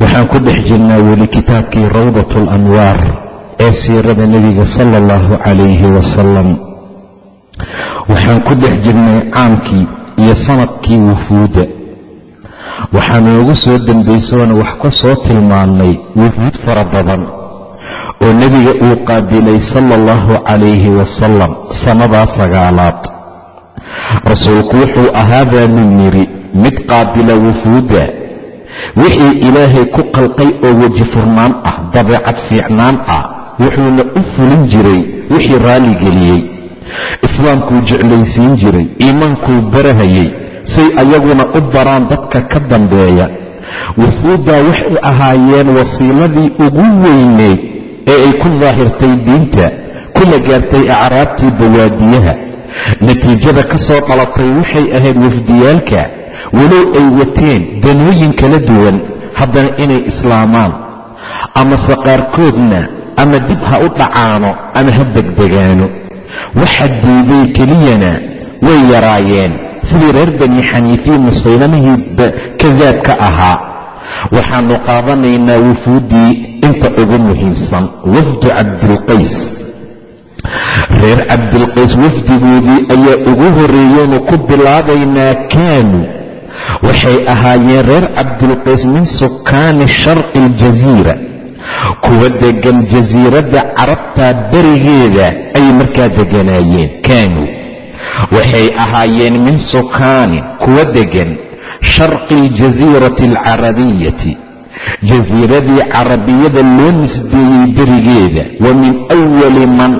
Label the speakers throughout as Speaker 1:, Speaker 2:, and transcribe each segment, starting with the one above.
Speaker 1: waxaan ku dhex jirnaa weli kitaabkii rawdat alanwaar ee siirada nebiga sala allahu calayhi wasalam waxaan ku dhex jirnay caamkii iyo sannadkii wufuudda. Waxaa noogu soo dembaysoona wax ka soo tilmaannay wufuud fara badan oo nebiga uu qaabilay sala allahu calayhi wasalam sannadaa sagaalaad. Rasuulku wuxuu ahaabaa min yidhi mid qaabila wufuudda wixii ilaahay ku qalqay oo weji furnaan ah dabeecad fiicnaan ah wuxuuna u fulin jiray wixii raalligeliyey islaamkuu jeclaysiin jiray iimaankuu barahayey say ayaguna u baraan dadka ka dambeeya. Wufuuddaa waxay ahaayeen wasiiladii ugu weyneyd ee ay ku daahirtay diinta kuna gaartay acraabtii bawaadiyaha. Natiijada ka soo dhalatay waxay ahayd wafdiyaalka walow ay wateen danooyin kala duwan haddana inay islaamaan. Amase qaarkoodna ama dib ha u dhacaano ama ha degdegaano. Waxa diiday keliyana way yaraayeen. Sidii reer bani xaniifiya musaylamihii kadaabka ahaa. Waxaannu qaadanaynaa wufuuddii inta ugu muhiimsan wafdu cabdilqays reer cabdilqays wafdigoodii ayaa ugu horreeyeynu ku bilaabaynaa kaanu waxay ahaayeen reer cabdilqays min sukaani sharqi aljasiira kuwa deggan jasiiradda carabtaa berigeeda ayay markaa degganaayeen kaanuu. Waxay ahaayeen min sukaanin kuwa deggan sharqi aljasiirati alcarabiyati jasiiradii carabiyada loo nisbeeyey berigeeda wa min awali man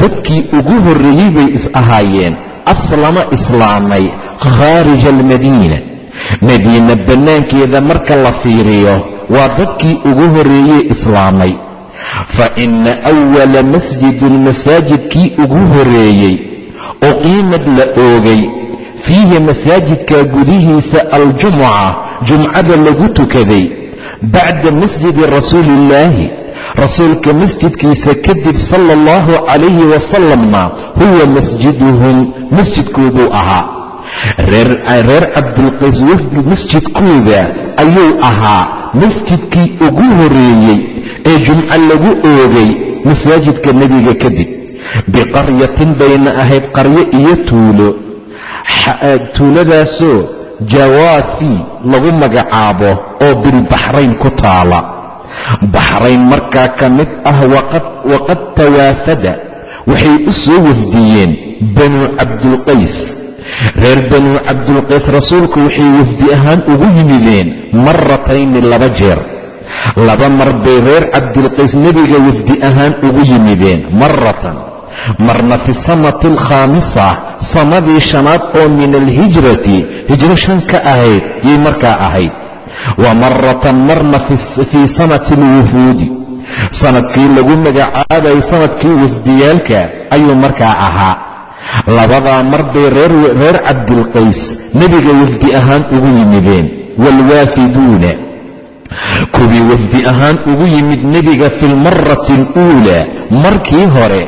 Speaker 1: dadkii ugu horreeyey bay is ahaayeen aslama islaamay khaarija almadiina madiina bannaankeeda marka la fiiriyo waa dadkii ugu horreeyey islaamay fa inna awala masjidin masaajidkii ugu horreeyey uqiimad la oogay fiihi masaajidka gudihiisa aljumuca jumcada lagu tukaday bacda masjidi rasuuliillaahi rasuulka masjidkiisa kadib sala allahu calayhi wasalamna huwa masjiduhum masjidkooduu ahaa reer cabdilqays wafdi masjidkooda ayuu ahaa masjidkii ugu horreeyey ee jumco lagu oogay masaajidka nebiga kadib biqaryatin bayna ahayd qaryo iyo tuulo. Tuuladaasoo jawaafi lagu magacaabo oo bilbaxrayn ku taala. Baxrayn markaa ka mid ah waqad tawaafada waxay u soo wafdiyeen banuu cabdilqays reer banuu cabdilqays rasuulku waxay wafdi ahaan ugu yimideen maratayni laba jeer. Laba mar bay reer cabdilqays nebiga wafdi ahaan ugu yimideen maratan marna fi sanati alkhaamisa sannadii shanaad oo min alhijrati hijro shan ka ahayd yay markaa ahayd. Wa maratan marna fii sanati alwufuudi sannadkii lagu magacaabayay sannadkii wafdiyaalka ayuu markaa ahaa labadaa mar bay reer cabdilqays nebiga wafdi ahaan ugu yimideen waalwaafiduuna kuwii wafdi ahaan ugu yimid nebiga fi lmarati aluulaa markii hore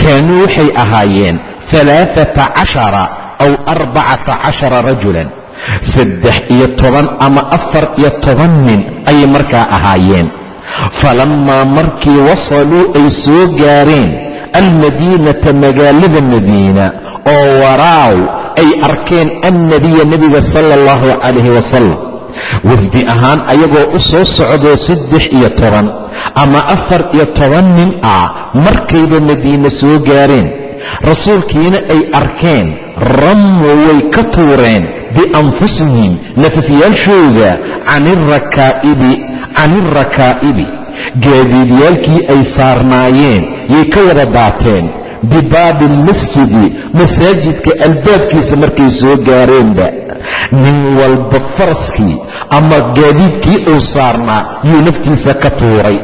Speaker 1: kaanuu waxay ahaayeen alaaata cashara aw arbacata cashara rajulan. Saddex iyo toban ama afar iyo toban nin ayay markaa ahaayeen. Falammaa markii wasaluu ay soo gaareen almadiinata magaalada madiina oo waraaw ay arkeen annabiya nebiga sala allahu calayhi wasalam wafdi ahaan ayagoo u soo socdoo saddex iyo toban ama afar iyo toban nin ah markayba madiine soo gaareen rasuulkiina ay arkeen rammu way ka tuureen bianfusihim nafafyaalshooda can irakaa'ibi gaadiidyaalkii ay saarnaayeen yay ka wada daateen bibaabi almasjidi masaajidka albaabkiisa markay soo gaareenba. Nin walba faraskii ama gaadiidkii uu saarnaa yuu naftiisa ka tuuray.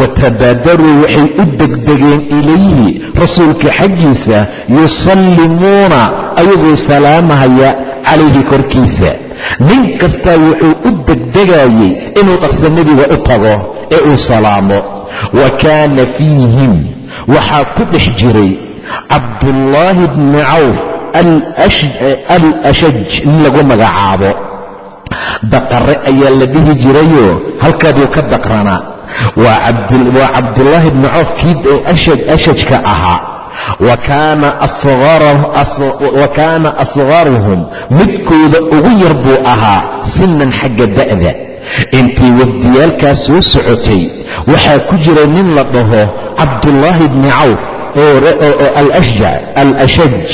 Speaker 1: Watabaadaruu waxay u degdegeen ilayhi rasuulka xaggiisa yusallimuuna ayagoo salaamahaya calayhi korkiisa nin kastaa wuxuu u degdegayey inuu dhaqsa nebiga u tago ee uu salaamo. Wa kaana fiihim waxaa ku dhex jiray cabdullaahi bni cawf al ashaj nin lagu magacaabo. Daqare ayaa la dhihi jirayoo halkaaduu ka daqranaa waa cabdullaahi bni cawf kii ashajka ahaa wa kaana asqaruhum midkooda ugu yar buu ahaa sinan xagga da'da. Intii wafdiyaalkaas soo socotay waxaa ku jira nin la dhaho cabdullaahi bni cawf alashaj.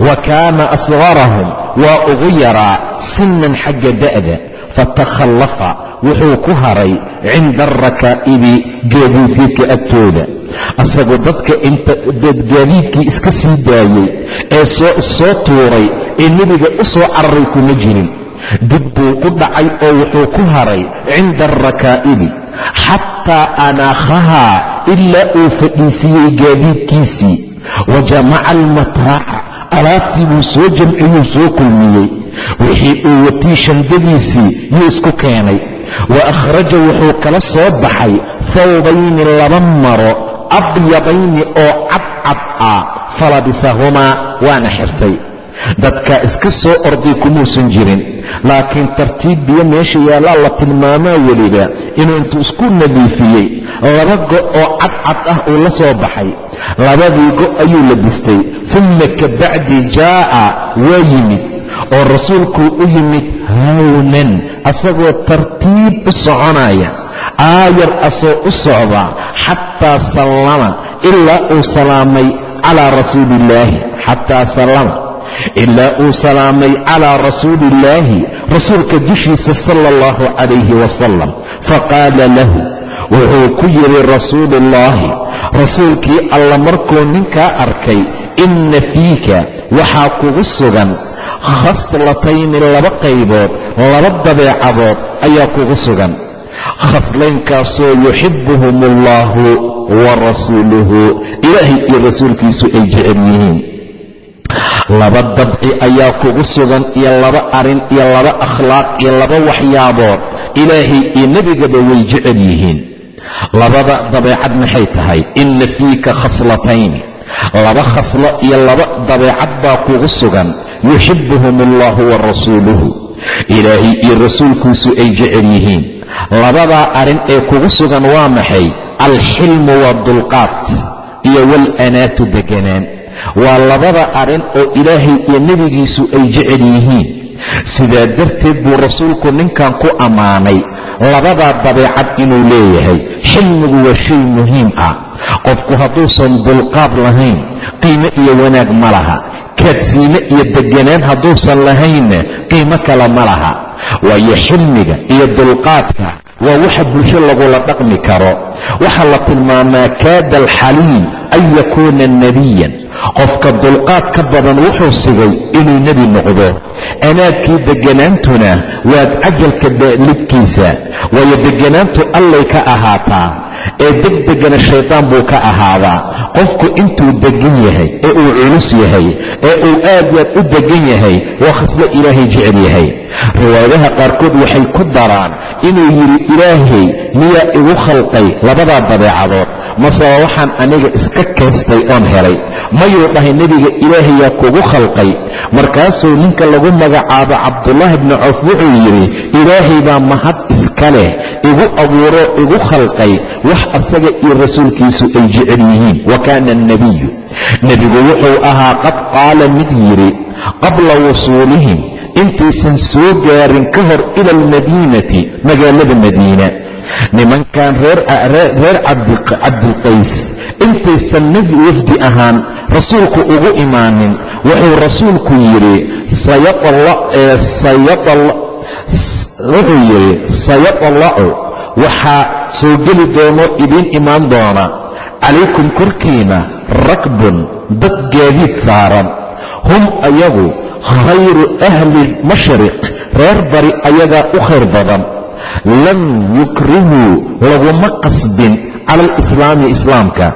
Speaker 1: wa kaana asqarahum waa ugu yaraa sinan xagga da'da. Fatakhallafa wuxuu ku haray cinda arakaa'ibi gaadiidka agtooda. Asagoo dadka gaadiidkii iska sii daayey ee soo tuuray ee nebiga u soo cararay kuma jirin. Dib buu ku dhacay oo wuxuu ku haray cinda arakaa'ibi xataa anaakhahaa ilaa uu fadhiisiiyey gaadiidkiisii wa jamaca almataaca alaabtii buu soo jamciyuu soo kulmiyey. Wixii uu watii shandadiisii yuu isku keenay wa akhraja wuxuu kala soo baxay hawbayni laba maro abyabayni oo cadcad ah falabisahumaa waana xirtay. Dadkaa iska soo orday kumuusan jirin laakiin tartiib biyo meesha yaallaa la tilmaamaa weliba inuu intuu isku nadiifiyey. Laba go' oo cadcad ah uu la soo baxay labadii go' ayuu labistay uma kabacdi jaa'a waa yimid oo rasuulkuu u yimid hawnan asagoo tartiib u soconaya aayar asoo u socda xataa sallama ilaa uu salaamay calaa rasuuli xataa sallama ilaa uu salaamay calaa rasuuli illaahi rasuulka dushiisa sala allahu calayhi wasalam faqaala lahu wuxuu ku yidhi rasuuluullaahi rasuulkii alla markuu ninkaa arkay inna fiika waxaa kugu sugan khaslatayni laba qaybood laba dabeecadood ayaa kugu sugan. Khaslaynkaasoo yuxibuhum allaahu wa rasuuluhu ilaahay iyo rasuulkiisu ay jecel yihiin. Laba dabci ayaa kugu sugan iyo laba arrin iyo laba akhlaaq iyo laba waxyaabood ilaahay iyo nebigaba way jecel yihiin. Labada dabeecad maxay tahay? Inna fiika khaslatayni laba khaslo iyo laba dabeecad baa kugu sugan. Yuxibuhum allahu wa rasuuluhu ilaahay iyo rasuulkiisu ay jecel yihiin. Labadaa arrin ee kugu sugan waa maxay? Alxilmu waa dulqaad iyo walanaatu deganaan waa labada arrin oo ilaahay iyo nebigiisu ay jecel yihiin. Sidaa darteed buu rasuulku ninkan ku ammaanay. Labadaa dabeecad inuu leeyahay xilmigu waa shay muhiim ah qofku hadduusan dulqaad lahayn qiimo iyo wanaag ma laha. Kaadsiime iyo deganaan hadduusan lahaynna qiimo kale ma laha. Waayo xilmiga iyo dulqaadka waa waxa bulsho lagula dhaqmi karo. Waxaa la tilmaamaa kaada alxaliim an yakuuna nebiyan qofka dulqaad ka badan wuxuu sigay inuu nebi noqdo. Anaadkii deganaantuna waad cajalka lidkiisa. Waayo deganaantu allay ka ahaataa. Ee degdegana shaydaan buu ka ahaadaa qofku intuu degan yahay ee uu culus yahay ee uu aad yaad u degan yahay waa khaslo ilaahay jecel yahay. Riwaayadaha qaarkood waxay ku daraan inuu yidhi ilaahay miyaa igu khalqay labadaa dabeecadood. Maseba waxaan aniga iska kaystay oon helay. Mayuu dhahay nebiga ilaahayaa kugu khalqay. Markaasuu ninka lagu magacaabo cabdulaahi bni cawf wuxuu yidhi ilaahay baa mahad iska leh igu abuuroo igu khalqay. Wax asaga iyo rasuulkiisu ay jecel yihiin. Wa kaana annebiyu nebigu wuxuu ahaa qad qaala mid yidhi qabla wusuulihim intaysan soo gaarin ka hor ila almadiinati magaalada madiina. Nimankan reer cabdilqays intaysan nebi wafdi ahaan rasuulku ugu imaanin wuxuu rasuulku yidhi wuxuu yidhi sayatlacu waxaa soo geli doono idiin imaan doona. Calaykum korkiina rakbun dad gaadiid saaran. Hum ayagu khayru ahli mashriq reer bari ayagaa u khayr badan. Lam yukrihuu laguma qasbin cala alislaami islaamka.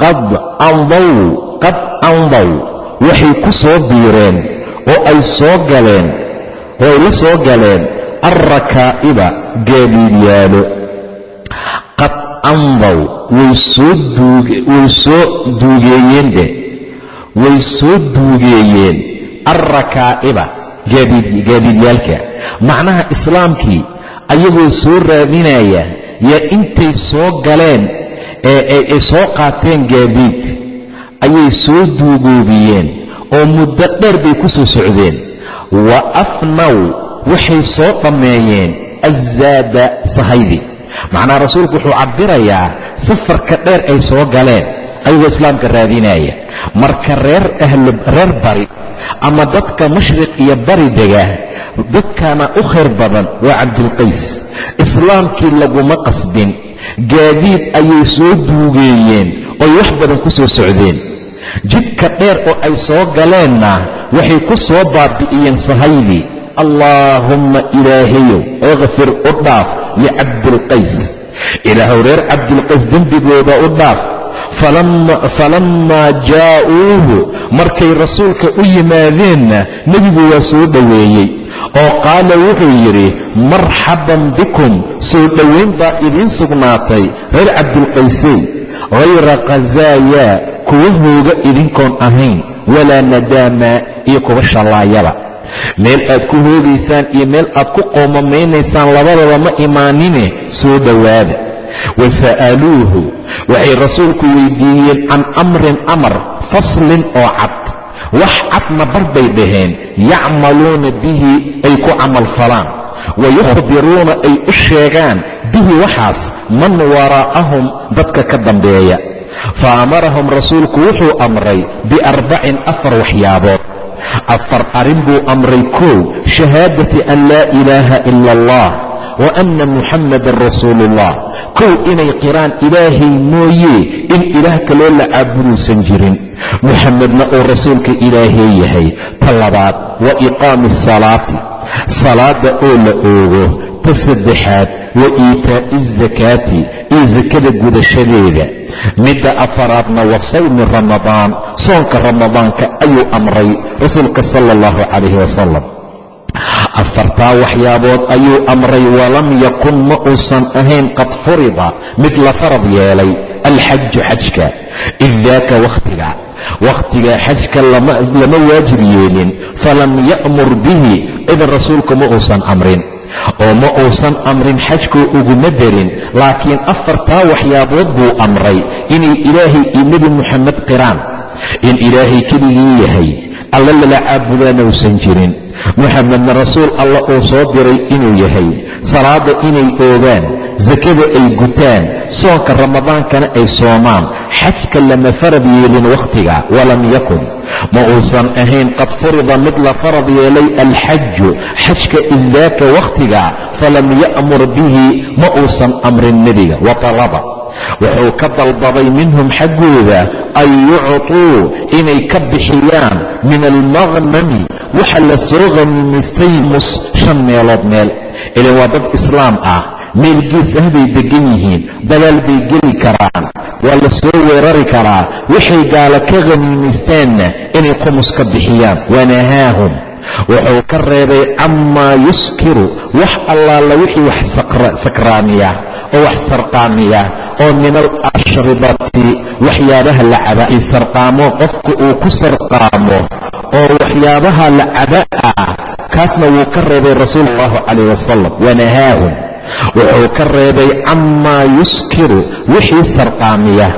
Speaker 1: Qad andaw qad andaw waxay ku soo biireen oo ay soo galeen oo ay la soo galeen alrakaa'iba gaadiidyaalo. Qad andaw way soo duugeeyeen dheh way soo duugeeyeen alrakaa'iba gaadiidyaalka macnaha islaamkii ayagoo soo raadinaya yaa intay soo galeen ee soo qaateen gaadiid ayay soo duugoobiyeen oo muddo dheer bay ku soo socdeen wa afnaw waxay soo dhammeeyeen azzaada sahaydi macnaha rasuulku wuxuu cabbirayaa safarka dheer ay soo galeen ayagoo islaamka raadinaya marka reer reer bari ama dadka mashriq iyo bari dega dadkana u khayr badan waa cabdulqays islaamkii laguma qasbin. Gaadiid ayay soo duugeeyeen oy wax badan ku soo socdeen. Jidka dheer oo ay soo galeenna waxay ku soo baabi'iyeen sahaydii allaahumma ilaahayow ikfir u dhaaf licabdilqays ilaahow reer cabdilqays dembigooda u dhaaf falammaa jaa'uuhu markay rasuulka u yimaadeenna nebigu waa soo dhoweeyey. Oo qaala wuxuu yidhi marxaban bikum soo dhowayn baa idiin sugnaatay reer cabdilqaysey hayra khazaayaa kuwa hooga idinkoon ahayn walaa nadaamaa iyo kuwa shallaayaba. Meel aad ku hoogaysaan iyo meel aad ku qoomamaynaysaa labadaba ma imaanine soo dhowaada wa sa'aluuhu waxay rasuulku weydiiyeen can amrin amar faslin oo cad. Wax cadna bar bay dhaheen. Yacmaluuna bihi ay ku camalfalaan wa yukhbiruuna ay u sheegaan bihi waxaas man waraa'ahum dadka ka dambeeya. Fa amarahum rasuulku wuxuu amray biarbacin afar waxyaabood. Afar arrin buu amray kow shahaadati an laa ilaaha ila allah wa anna muxammadan rasuulu ullah kow inay qiraan ilaahay mooye in ilaah kaloo la caabuduusan jirin muxamedna uu rasuulka ilaahay yahay ta labaad wa iqaami asalaati salaadda oo la oogo ta saddexaad wa iitaa'i asakaati iyo sakada gudashadeeda midda afaraadna wa sawmi ramadaan soonka ramadaanka ayuu amray rasuulka sala allahu calayhi wasalam afartaa waxyaabood ayuu amray walam yakun ma uusan ahayn qad furida mid la farad yeelay alxaju xajka id daaka wakhtiga wakhtiga xajka lama waajib yeelin falam ya'mur bihi idan rasuulku ma uusan amrin. Oo ma uusan amrin xajkoo uguma darin laakiin afartaa waxyaabood buu amray inay ilaahay iyo nebi muxamed qiraan. In ilaahay keligii yahay alla lala caabudaana uusan jirin muxamedna rasuul alla uu soo diray inuu yahay. Salaadda inay oogaan sakada ay gutaan soonka ramadaankana ay soomaan. Xajka lama farad yeelin wakhtiga walam yakun. Ma uusan ahayn qad furida mid la farad yeelay alxaju xajka idaaka wakhtiga falam ya'mur bihi ma uusan amrin nebiga wa talaba wuxuu ka dalbaday minhum xaggooda an yucطuu inay ka bixiyaan min almaqnami waxa la soo khaniimaystay mus shan meelood meel. Ilan waa dad islaam ah. Meel gees ah bay deggan yihiin. Dagaal bay geli karaan. Waa la soo weerari karaa. Waxay gaala ka khaniimaystaanna inay qumus ka bixiyaan. Wanahaahum wuxuu ka reebay camaa yuskiru. Wax allaala wixii wax sakraamiya oo wax sarqaamiya oo min alashribati waxyaabaha la caba sarqaamo qofka uu ku sarqaamo oo waxyaabaha la caba ah kaasna wuu ka reebay rasuul allahu calayh wasalam wanahaahum wuxuu ka reebay camaa yuskiru. Wixii sarqaamiya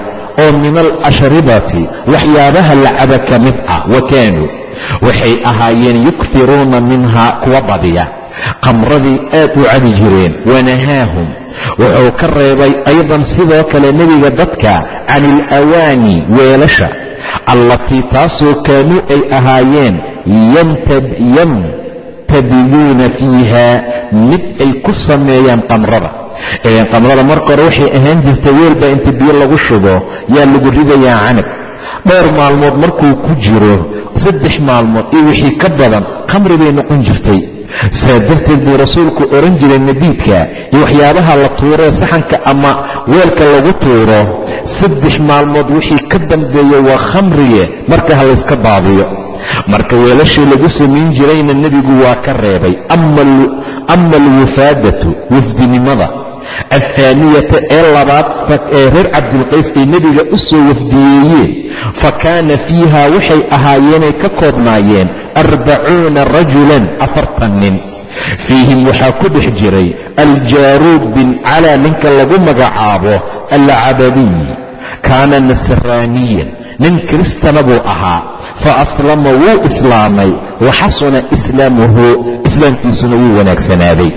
Speaker 1: oo min alashribati waxyaabaha la caba ka mid ah wa kaanuu waxay ahaayeen yukfiruuna minhaa kuwa badiya. Qamradii aad u cabi jireen wanahaahum. Wuxuu ka reebay aydan sidoo kale nebiga dadka can ilawaani weelasha. Allatii taasoo kaanuu ay ahaayeen yantabiyuuna fiiha mid ay ku sameeyaan qamrada. Ileen qamrada marka hore waxay ahaan jirtay weelbaa inta biyo lagu shubo yaa lagu ridayaa canab dhowr maalmood markuu ku jiro saddex maalmood iyo wixii ka badan khamri bay noqon jirtay. Saa darteed buu rasuulku odhan jiray nabiidka iyo waxyaabaha la tuuree saxanka ama weelka lagu tuuro. Saddex maalmood wixii ka dambeeya waa khamriye marka ha layska baadiyo marka weelashii lagu samayn jirayna nebigu waa ka reebay ama alwifaadatu wafdinimada athaaniyata ee labaad ee reer cabdilqays ay nebiga u soo wafdiyeeyeen fa kaana fiiha waxay ahaayeenay ka koobnaayeen arbacuuna rajulan afartan nin fiihim waxaa ku dhex jiray aljaaruud bin calaa ninka lagu magacaabo alcabadiy kaana nasraaniyan nin kiristana buu ahaa fa aslama wuu islaamay wa xasuna islaamuhu islaamkiisuna wuu wanaagsanaaday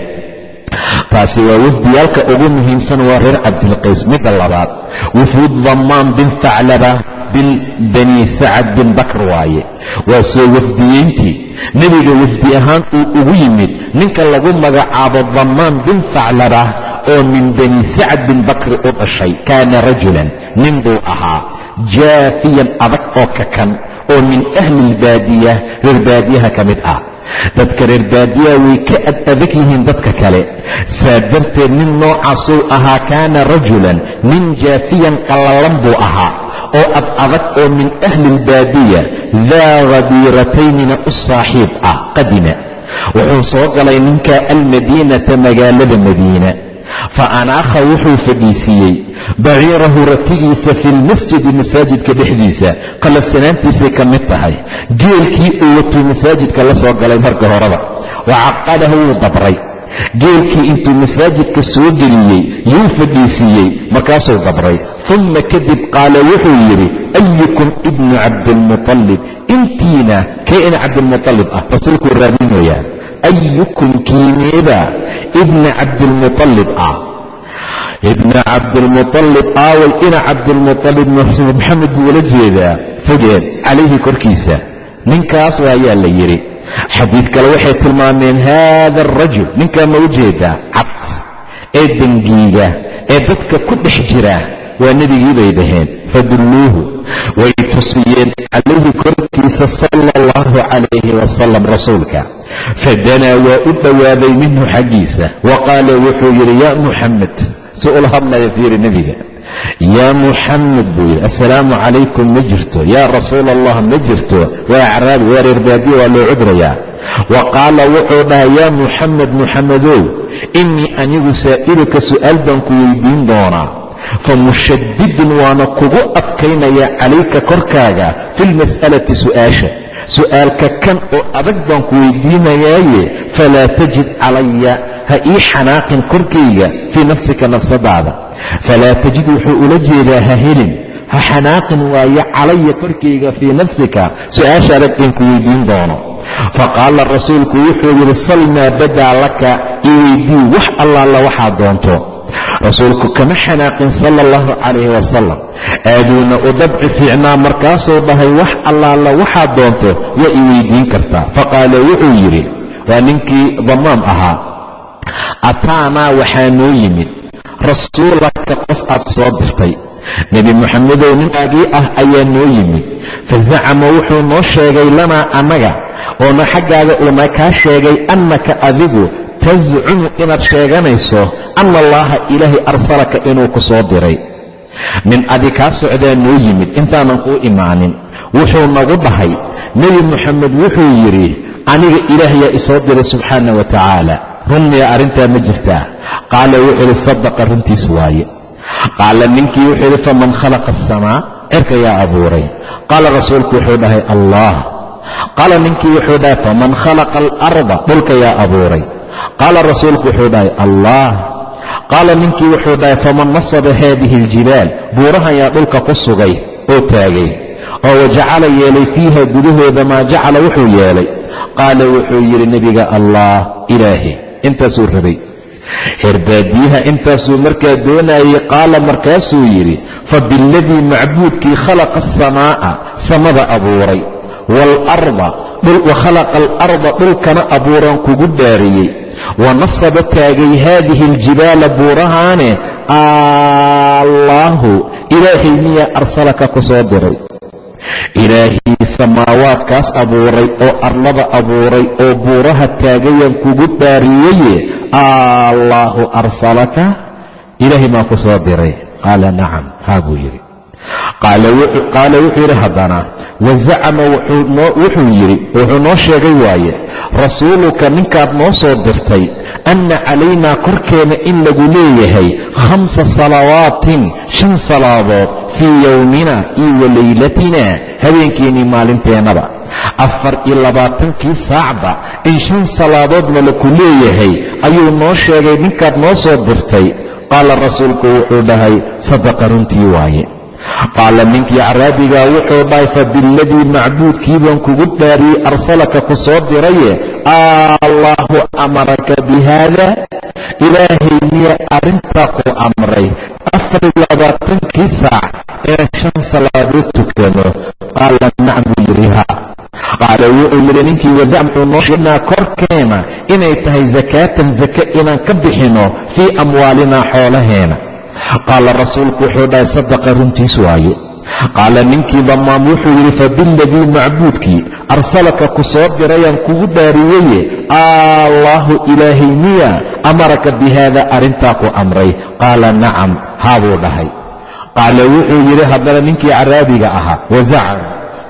Speaker 1: taasi waa wafdiyaalka ugu muhiimsan waa reer cabdilqays midda labaad. Wufuud dammaan bin thaclaba bin bani sacad bin bakr waaye. Waa soo wafdiyeyntii. Nebiga wafdi ahaan uu ugu yimid ninka lagu magacaabo dammaan bin thaclaba oo min bani sacad bin bakri u dhashay kaana rajulan. Nin buu ahaa jaafiyan adag oo kakan oo min ahli ilbaadiya reer baadiyaha ka mid ah dadka reer baadiyaha way ka ad adag yihiin dadka kale. Saa darteed nin noocaasuu ahaa kaana rajulan nin jaafiyan qallalan buu ahaa oo ad adag oo min ahli ilbaadiya daa khadiirataynina u saaxiib ah qadima. Wuxuu soo galay ninka almadiinata magaalada madiina fa anaakha wuxuu fadhiisiiyey baciirahu ratigiisa fi lmasjidi masaajidka dhexdiisa. Qalafsanaantiisay ka mid tahay. Geelkii uu watuu masaajidka la soo galay marka horeba. Wa caqadahu wuu dabray geelkii intuu masaajidka soo geliyey yuu fadhiisiiyey markaasuu dabray uma kadib qaala wuxuu yidhi ayukum ibnu cabdilmuطalib intiina kee ina cabdilmuطalib ah? Rasuulkuu raadinayaa ayukum kiimeeda ibna cabdilmualib ah ibna cabdilmualib aaway ina cabdilmualib maxamed buu ula jeedaa fogeed calayhi korkiisa ninkaas waayaa la yidhi xadiid kale waxay tilmaameen haada rajul ninkaa ma u cad ee dengiiga ee dadka ku dhex jira waa nebigii bay dhaheen fadulluuhu way tusiyeen calayhi korkiisa sala allahu calayhi wasalam rasuulka fadanaa waa u dhowaaday minhu xaggiisa. Wa qaala wuxuu yidhi yaa muxamed si ula hadlaya fiiri nebiga. Yaa muxamed buu yidhi assalaamu calaykum ma jirto. Yaa rasuula allah ma jirto. Waa acraabi waa reer baadiya waa loo cudrayaa. Wa qaala wuxuu dhahay yaa muxamed muxamedow innii anigu saa'iluka su'aal baan ku weydiin doonaa fa mushadidun waana kugu adkaynayaa calayka korkaaga fi lmas'alati su'aasha su'aalka kan oo adag baan ku weydiinayaaye falaa tajid calaya ha ii xanaaqin korkayga fii nafsika nafsadaada falaa tajid wuxuu ula jeedaa ha helin ha xanaaqin waayo calaya korkayga fii nafsika su'aasha adag in ku weydiin doono faqaala rasuulku wuxuu yidhi sal maa badaa laka i weydii wax allaala waxaad doonto rasuulku kama xanaaqin sala allahu calayhi wasalam aaduuna u dabci fiicnaa markaasuu dhahay wax allaala waxaad doonto waa i weydiin kartaa. Faqaala wuxuu yidhi waa ninkii damaam ahaa. Ataanaa waxaa noo yimid. Rasuulaka qof aad soo dirtay. Nebi moxamedow ninkaagii ah ayaa noo yimid. Fazacama wuxuu noo sheegay lanaa annaga oona xaggaaga uuna kaa sheegay annaka adigu tascumu inaad sheeganayso anna allaaha ilaahay arsalaka inuu ku soo diray. Nin adi kaa socdaa noo yimid intaanan kuu imaanin. Wuxuu nagu dhahay nebi moxamed wuxuu yidhi aniga ilaah yaa isoo diray subxaana wa tacaala. Runmiya arrintaa ma jirtaa. Qaala wuxuu yidhi sadaqa runtiis waaye. Qaala ninkii wuxuu yidhi faman khalaqa asamaa cirka yaa abuuray. Qaala rasuulku wuxuu dhahay allah qaala ninkii wuxuu dhahay faman khalaqa alarda dhulka yaa abuuray qaala rasuulku wuxuu dhahay allah. Qaala ninkii wuxuu dhahay faman nasaba haadihi aljibaal. Buurahan yaa dhulka ku sugay oo taagay. Oo wajacala yeelay fiiha gudahooda maa jacala wuxuu yeelay. Qaala wuxuu yidhi nebiga allah ilaahi. Intaasuu rabay. Herbaadiyaha intaasuu markaa doonayey qaala markaasuu yidhi fa biladii macbuudkii khalaqa asamaa'a samada abuuray. Waalarda wa khalaqa alarda dhulkana abuuran kugu dhaariyey wa nasaba taagay haadihi aljibaala buurahaane allaahu ilaahay miyaa arsalaka ku soo diray. Ilaahii samaawaadkaas abuuray oo arlada abuuray oo buuraha taagayaan kugu dhaariyeye allaahu arsalaka ilaahay maa ku soo diray. Qaala nacam haa buu yidhi qaala wuxuu yidhi haddana wazacama wuxuu yidhi wuxuu noo sheegay waaye rasuuluka ninkaad noo soo dirtay anna calaynaa korkeena in lagu leeyahay khamsa salawaatin shan salaadood fii yowmina iyo wa laylatina habeenkeennii maalinteennaba. Afar iyo labaatankii saacba in shan salaadoodna laku leeyahay ayuu noo sheegay ninkaad noo soo dirtay. Qaala rasuulku wuxuu dhahay sadaqa runtii waaye qaala ninkii caraabigaa wuxuu dhahay fa biladii macbuudkii baan kugu dhaariyey arsalaka ku soo diraye allaahu amaraka bi haada ilaahay miyaa arrintaa ku amray. Afar labaatankii saac inaan shan salaadood tukano qaala nacam buu yidhi haa qaala wuxuu yidhi ninkii wazacmuu korkeena inay tahay sakaatan sake inaan ka bixino fii amwaalinaa xoolaheena qaala rasuulku wuxuu dhahay sadaqa runtiis waaye. Qaala ninkii dhammaan wuxuu yidhi fabiladii macbuudkii arsalaka ku soo dirayaan kugu dhaariyeye allaahu ilaahay miya amaraka bi haada arrintaa ku amray? Qaala nacam haabuu dhahay. Qaala wuxuu yidhi haddana ninkii caraabiga ahaa wazacam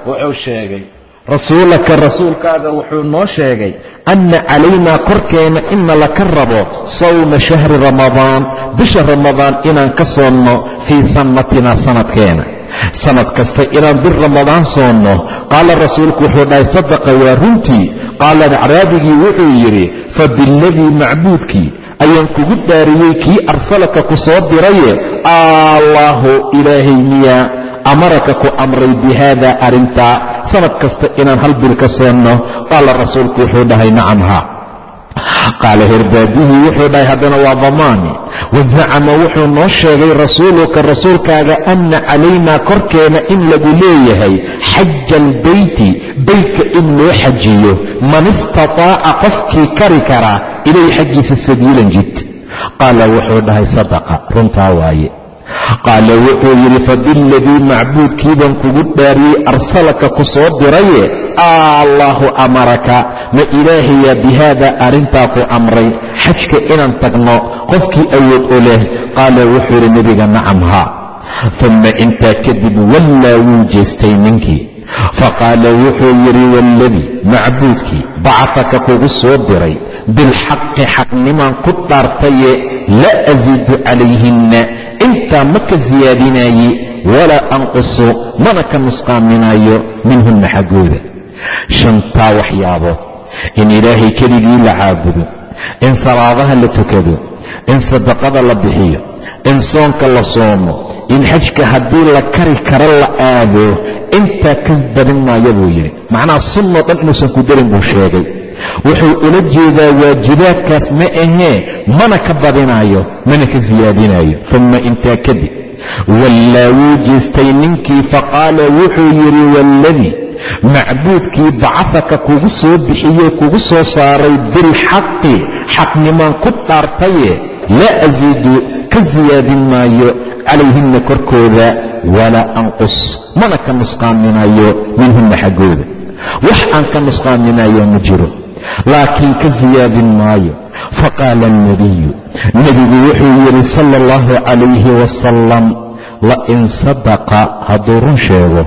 Speaker 1: wuxuu sheegay rasuulaka rasuulkaaga wuxuu noo sheegay anna calaynaa korkeena ina laka rabo sawma shahri ramadaan bisha ramadaan inaan ka soonno fii sannatina sanadkeena. Sanad kasta inaan bir ramadaan soonno qaala rasuulku wuxuu dhahay sadaqa waa runtii. Qaala acraabigii wuxuu yidhi fa biladii macbuudkii ayaan kugu dhaariyey kii arsalaka ku soo diraye allaahu ilaahay miyaa amaraka ku amray bi haada arrintaa sanad kasta inaan hal bil ka soonno qaala rasuulku wuxuu dhahay nacam haa qaala herbaadihii wuxuu dhahay haddana waa damaani wazacama wuxuu noo sheegay rasuuluka rasuulkaaga anna calaynaa korkeena in lagu leeyahay xaja albeyti beytka in loo xajiyo. Man istataaca qofkii kari karaa ilayhi xaggiisa sabiilan jid. Qaala wuxuu dhahay sadaqa runtaa waaye qaala wuxuu yidhi fabiladii macbuudkii baan kugu dhaariyey arsalaka ku soo diraye allaahu amaraka ma ilaahayaa bi haada arrintaa ku amray xajka inaan tagno qofkii awood u leh. Qaala wuxuu yidhi nebiga nacam haa uma intaa kadib wallaa wuu jeestay ninkii. Faqaala wuxuu yidhi waaladii macbuudkii bacafaka kugu soo diray bilxaqi xaqnimaan ku dhaartaye la asiidu calayhinna intaa ma ka siyaadinaaye walaa anqusu mana ka nusqaaminaayo minhunna xaggooda. Shantaa waxyaabood in ilaahay keligii la caabudo in salaadaha la tukado in sadaqada la bixiyo in soonka la soomo in xajka haddii la kari karo la aado intaa ka badin maayo buu yidhi. Macnaha sunnoo dhan inuusan ku darin buu sheegay wuxuu ula jeedaa waajibaadkaas ma ahee mana ka badinaayo mana ka siyaadinaayo uma intaa kadib wallaa wuu jeestay ninkii faqaala wuxuu yidhi waaladii macbuudkii bacafaka kugu soo bixiyey kugu soo saaray bilxaqi xaqnimaan ku dhaartaye laa asiidu ka siyaadin maayo calayhinna korkooda walaa anqus mana ka nusqaaminayo minhunna xaggooda. Wax aan ka nusqaaminayo ma jiro laakiin ka siyaadin maayo. Faqaala alnabiyu nebigu wuxuu yidhi sala allahu calayhi wasalam lain sadaqa hadduu run sheego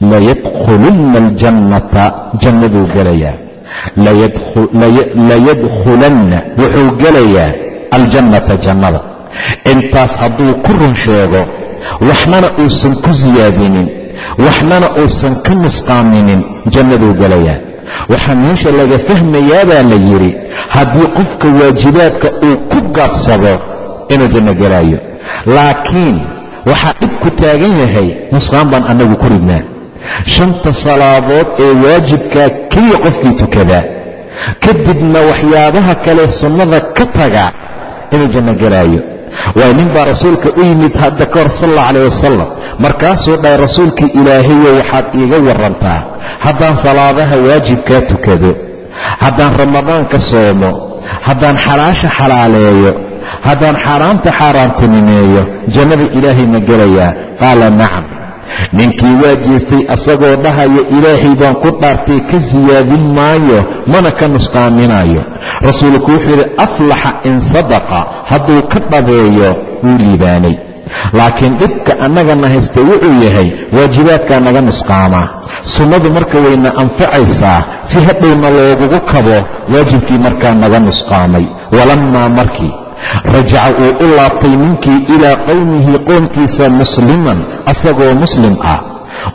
Speaker 1: layadkhulunna aljannata jannaduu gelayaa. Layadkhulanna wuxuu gelayaa aljannata jannada. Intaas hadduu ku run sheego waxnana uusan ku siyaadinin waxnana uusan ka nusqaaminin jannaduu gelayaa waxaa meesha laga fahmayaabaa la yidhi haddii qofka waajibaadka uu ku gaabsado inuu janno gelaayo laakiin waxaa dhib ku taagan yahay nusqaan baan annagu ku ridnaa. Shanta salaadood ee waajibkaa keliya qofkii tukadaa kadibna waxyaabaha kale sunnada ka taga inuu janno gelaayo waay nin baa rasuulka u yimid hadda ka hor sal alla calayh wasalam markaasuu dhahay rasuulkii ilaahayo waxaad iiga warantaa haddaan salaadaha waajibkaa tukado. Haddaan ramadaanka soomo. Haddaan xalaasha xalaaleeyo. Haddaan xaaraamta xaaraantinimeeyo. Jannada ilaahay ma gelayaa. Qaala nacam ninkii waa jeestay asagoo dhahaya ilaahay baan ku dhaartay ka siyaadin maayo mana ka nusqaaminayo rasuulku wuxuu yidhi aflaxa in sadaqa hadduu ka dhabeeyo wuu liibaanay. Laakiin dhibka annagana haysta wuxuu yahay waajibaadkaa naga nusqaamaa. Sunnadu marka wayna anfacaysaa si hadhowna loogugu kabo waajibkii markaa naga nusqaamay. Walammaa markii rajaca uu u laabtay ninkii ilaa qowmihi qoomkiisa musliman asagoo muslim ah.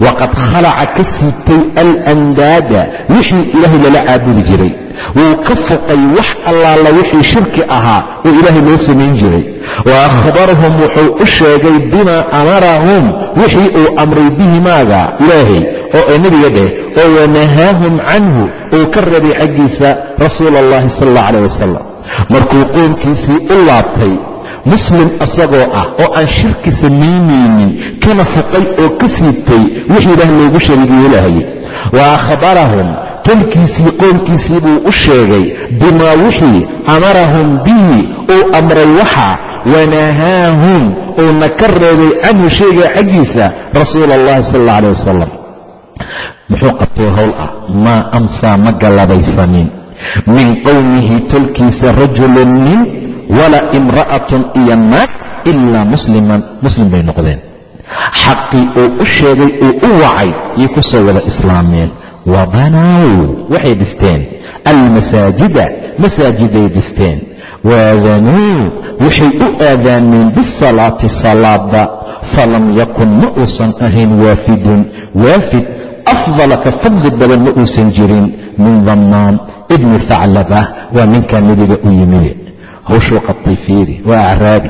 Speaker 1: Waqad khalaca ka siibtay alandaada wixii ilaahay lala caabudi jiray. Wuu ka fuqay wax allaala wixii shirki ahaa oo ilaahay loo samayn jiray. Wa akhbarahum wuxuu u sheegay bimaa amarahum wixii uu amray bihimaaga ilaahay oo nebiga dheh oo wanahaahum canhu uu ka rabay xaggiisa rasuula allahi sal allah calah wasalam markuu qoomkiisii u laabtay muslim asagoo ah oo aan shirki samaynaynin kana fuqay oo ka siibtay wixii ilaah loogu shariig wa akhbarahum tolkiisii qoomkiisii buu u sheegay bimaa wixii amarahum bihi uu amray waxa wanahaahum uuna ka reebay canhu shayga xaggiisa rasuula allahi sal alla aleh wasalam muxuu qabtay howl ah maa amsaa ma gallabaysanin min qowmihi tolkiisa rajulun nin walaa imra'atun iyo naag ilaa musliman muslim bay noqdeen. Xaqii uu u sheegay uu u wacay yay ku soo wada islaameen. Wabanaw waxay dhisteen. Almasaajida masaajiday dhisteen. Waadanuu waxay u aadaameen bisalaati salaada falam yakun ma uusan ahayn waafidun. Waafid afdala ka fadli badan ma uusan jirin. Min dammaan ibni thaclaba waa ninkaa nebiga u yimide hawshuu qabtay fiiri waa acraabi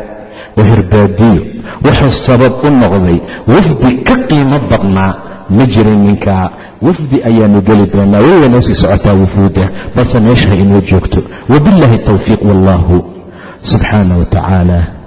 Speaker 1: waa hirbaadiyo wuxuu sabab u noqday wafdi ka qiimo badnaa ma jirin ninkaa wafdi ayaanu geli doonaa noo sii socotaa wufuuda balse meesha ha inoo joogto wabillaahi towfiiq wallahu subxaana wa tacaala